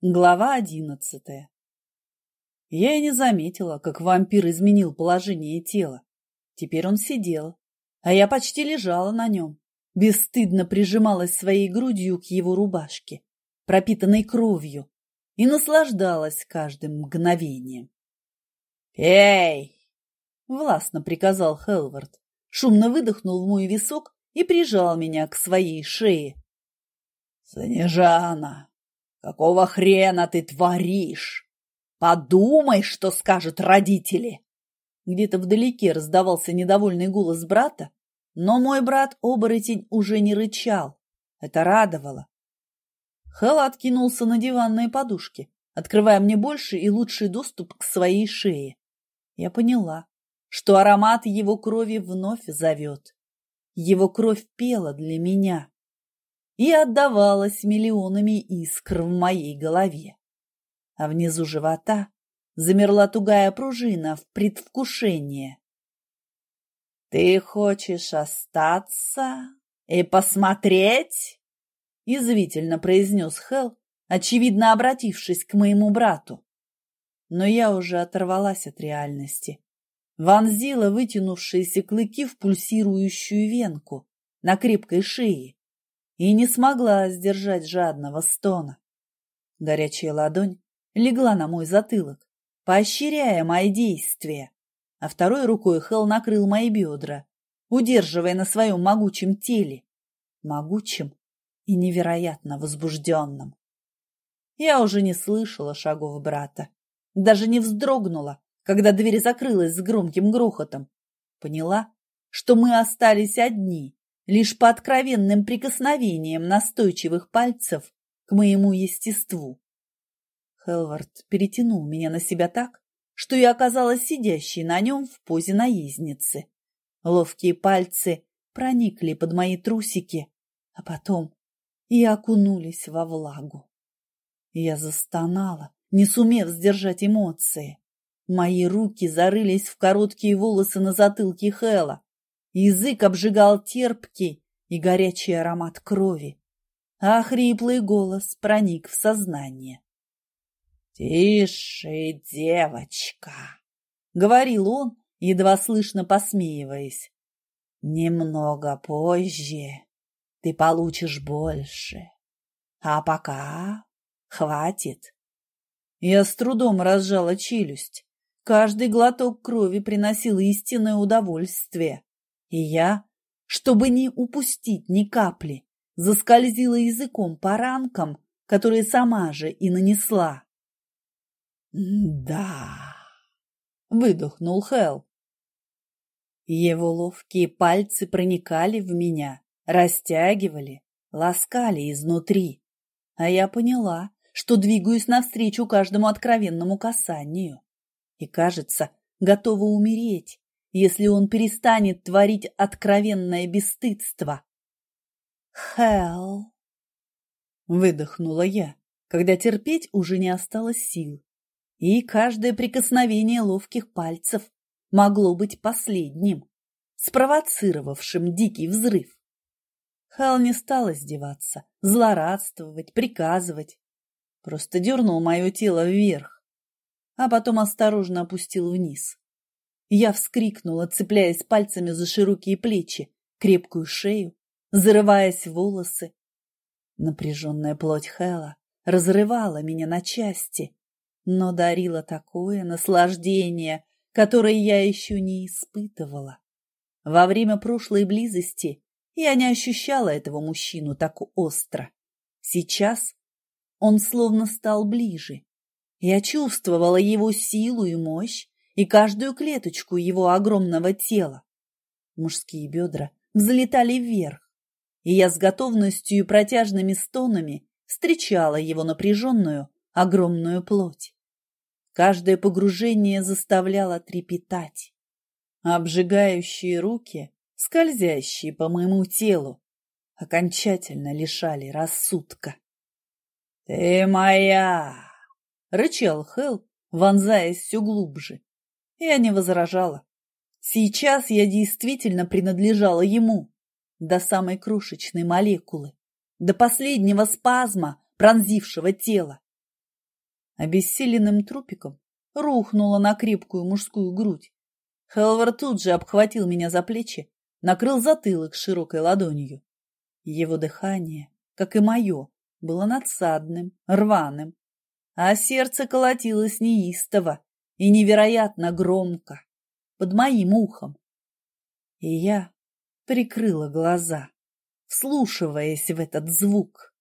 Глава одиннадцатая Я и не заметила, как вампир изменил положение тела. Теперь он сидел, а я почти лежала на нем, бесстыдно прижималась своей грудью к его рубашке, пропитанной кровью, и наслаждалась каждым мгновением. «Эй!» — властно приказал Хелвард, шумно выдохнул в мой висок и прижал меня к своей шее. «Снежана, Какого хрена ты творишь? Подумай, что скажут родители!» Где-то вдалеке раздавался недовольный голос брата, но мой брат-оборотень уже не рычал. Это радовало. Хэл откинулся на диванные подушки, открывая мне больше и лучший доступ к своей шее. Я поняла, что аромат его крови вновь зовет. Его кровь пела для меня и отдавалась миллионами искр в моей голове. А внизу живота замерла тугая пружина в предвкушении. «Ты хочешь остаться и посмотреть?» — язвительно произнес Хелл, очевидно обратившись к моему брату. Но я уже оторвалась от реальности. Вонзила вытянувшиеся клыки в пульсирующую венку на крепкой шее и не смогла сдержать жадного стона. Горячая ладонь легла на мой затылок, поощряя мои действия, а второй рукой Хелл накрыл мои бедра, удерживая на своем могучем теле, могучем и невероятно возбужденном. Я уже не слышала шагов брата, даже не вздрогнула, когда дверь закрылась с громким грохотом. Поняла, что мы остались одни, лишь по откровенным прикосновениям настойчивых пальцев к моему естеству. Хелвард перетянул меня на себя так, что я оказалась сидящей на нем в позе наездницы. Ловкие пальцы проникли под мои трусики, а потом и окунулись во влагу. Я застонала, не сумев сдержать эмоции. Мои руки зарылись в короткие волосы на затылке Хэла, Язык обжигал терпкий и горячий аромат крови, а хриплый голос проник в сознание. «Тише, девочка!» — говорил он, едва слышно посмеиваясь. «Немного позже ты получишь больше, а пока хватит». Я с трудом разжала челюсть. Каждый глоток крови приносил истинное удовольствие. И я, чтобы не упустить ни капли, заскользила языком по ранкам, которые сама же и нанесла. «Да», — выдохнул Хелл. Его ловкие пальцы проникали в меня, растягивали, ласкали изнутри. А я поняла, что двигаюсь навстречу каждому откровенному касанию. И, кажется, готова умереть, если он перестанет творить откровенное бесстыдство. «Хелл!» — выдохнула я, когда терпеть уже не осталось сил, и каждое прикосновение ловких пальцев могло быть последним, спровоцировавшим дикий взрыв. Хал не стал издеваться, злорадствовать, приказывать. Просто дернул мое тело вверх, а потом осторожно опустил вниз. Я вскрикнула, цепляясь пальцами за широкие плечи, крепкую шею, зарываясь в волосы. Напряженная плоть Хэла разрывала меня на части, но дарила такое наслаждение, которое я еще не испытывала. Во время прошлой близости я не ощущала этого мужчину так остро. Сейчас он словно стал ближе. Я чувствовала его силу и мощь, и каждую клеточку его огромного тела. Мужские бедра взлетали вверх, и я с готовностью и протяжными стонами встречала его напряженную, огромную плоть. Каждое погружение заставляло трепетать. Обжигающие руки, скользящие по моему телу, окончательно лишали рассудка. «Ты моя!» — рычал Хелл, вонзаясь все глубже. Я не возражала. Сейчас я действительно принадлежала ему, до самой крошечной молекулы, до последнего спазма, пронзившего тело. обессиленным трупиком рухнула на крепкую мужскую грудь. Хелвар тут же обхватил меня за плечи, накрыл затылок широкой ладонью. Его дыхание, как и мое, было надсадным, рваным, а сердце колотилось неистово и невероятно громко, под моим ухом. И я прикрыла глаза, вслушиваясь в этот звук.